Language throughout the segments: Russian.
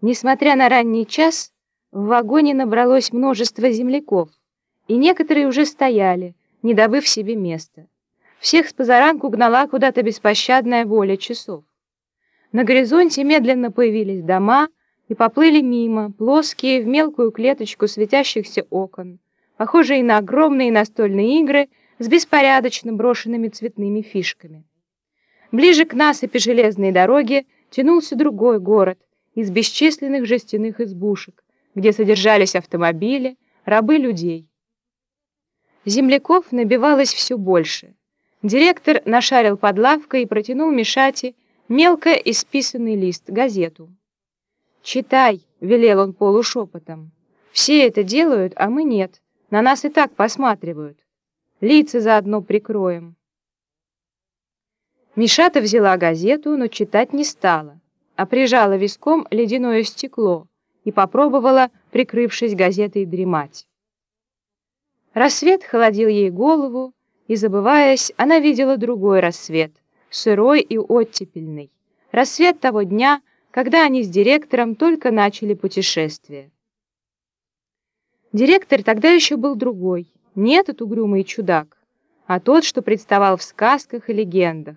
Несмотря на ранний час, в вагоне набралось множество земляков, и некоторые уже стояли, не добыв себе места. Всех с позаранку гнала куда-то беспощадная воля часов. На горизонте медленно появились дома и поплыли мимо, плоские, в мелкую клеточку светящихся окон, похожие на огромные настольные игры с беспорядочно брошенными цветными фишками. Ближе к насыпи железной дороги тянулся другой город, из бесчисленных жестяных избушек, где содержались автомобили, рабы людей. Земляков набивалось все больше. Директор нашарил под лавкой и протянул Мишате мелко исписанный лист, газету. «Читай», — велел он полушепотом. «Все это делают, а мы нет. На нас и так посматривают. Лица заодно прикроем». Мишата взяла газету, но читать не стала а прижала виском ледяное стекло и попробовала, прикрывшись газетой, дремать. Рассвет холодил ей голову, и, забываясь, она видела другой рассвет, сырой и оттепельный, рассвет того дня, когда они с директором только начали путешествие. Директор тогда еще был другой, не этот угрюмый чудак, а тот, что представал в сказках и легендах,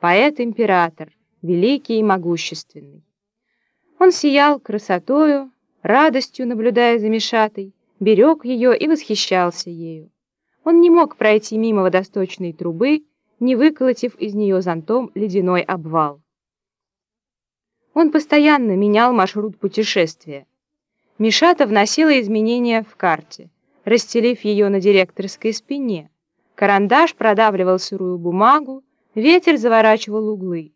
поэт-император, великий и могущественный. Он сиял красотою, радостью, наблюдая за Мишатой, берег ее и восхищался ею. Он не мог пройти мимо водосточной трубы, не выколотив из нее зонтом ледяной обвал. Он постоянно менял маршрут путешествия. Мишата вносила изменения в карте, расстелив ее на директорской спине. Карандаш продавливал сырую бумагу, ветер заворачивал углы.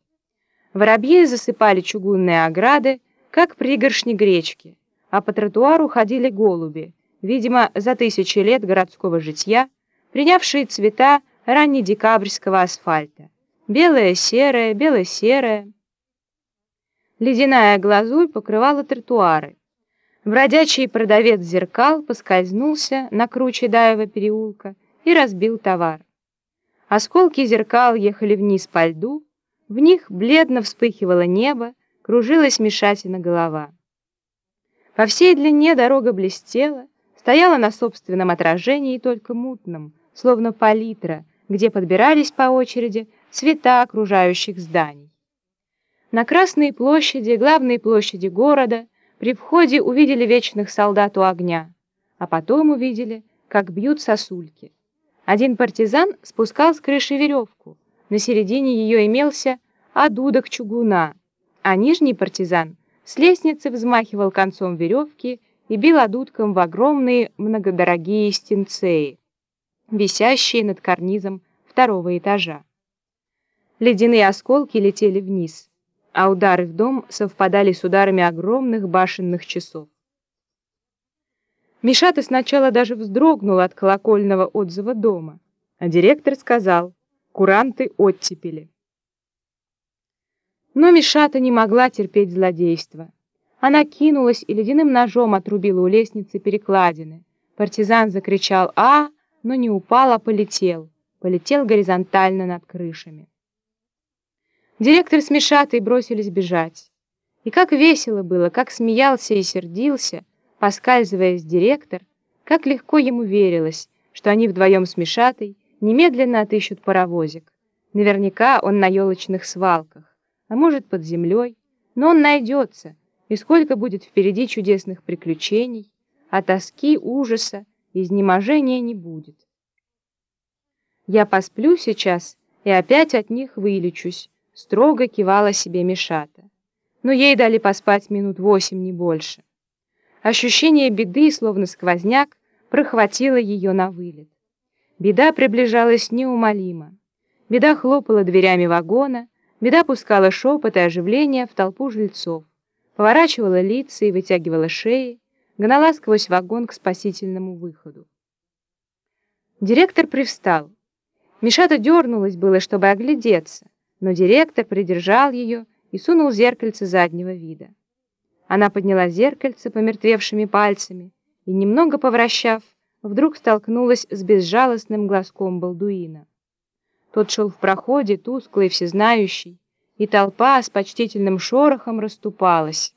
Воробьи засыпали чугунные ограды, как пригоршни гречки, а по тротуару ходили голуби, видимо, за тысячи лет городского житья, принявшие цвета раннедекабрьского асфальта. Белое-серое, бело-серое. Ледяная глазурь покрывала тротуары. Бродячий продавец зеркал поскользнулся на круче Даева переулка и разбил товар. Осколки зеркал ехали вниз по льду, в них бледно вспыхивало небо, кружилась мешатина голова. По всей длине дорога блестела, стояла на собственном отражении только мутном, словно палитра, где подбирались по очереди цвета окружающих зданий. На Красной площади, главной площади города, при входе увидели вечных солдат у огня, а потом увидели, как бьют сосульки. Один партизан спускал с крыши веревку, на середине ее имелся одудок чугуна, а нижний партизан с лестницы взмахивал концом веревки и бил одудком в огромные многодорогие стенцеи, висящие над карнизом второго этажа. Ледяные осколки летели вниз, а удары в дом совпадали с ударами огромных башенных часов. Мишата сначала даже вздрогнула от колокольного отзыва дома, а директор сказал — куранты оттепели. Но Мишата не могла терпеть злодейства. Она кинулась и ледяным ножом отрубила у лестницы перекладины. Партизан закричал «А!», но не упал, а полетел. Полетел горизонтально над крышами. Директор с Мишатой бросились бежать. И как весело было, как смеялся и сердился, поскальзываясь директор, как легко ему верилось, что они вдвоем с Мишатой немедленно отыщут паровозик. Наверняка он на елочных свалках, а может под землей, но он найдется, и сколько будет впереди чудесных приключений, а тоски, ужаса, изнеможения не будет. Я посплю сейчас и опять от них вылечусь, строго кивала себе Мишата. Но ей дали поспать минут восемь, не больше. Ощущение беды, словно сквозняк, прохватило ее на вылет. Беда приближалась неумолимо. Беда хлопала дверями вагона, беда пускала шепот и оживление в толпу жильцов, поворачивала лица и вытягивала шеи, гнала сквозь вагон к спасительному выходу. Директор привстал. Мишата дернулась было, чтобы оглядеться, но директор придержал ее и сунул зеркальце заднего вида. Она подняла зеркальце помертвевшими пальцами и, немного повращав, вдруг столкнулась с безжалостным глазком Балдуина. Тот шел в проходе, тусклый, всезнающий, и толпа с почтительным шорохом расступалась.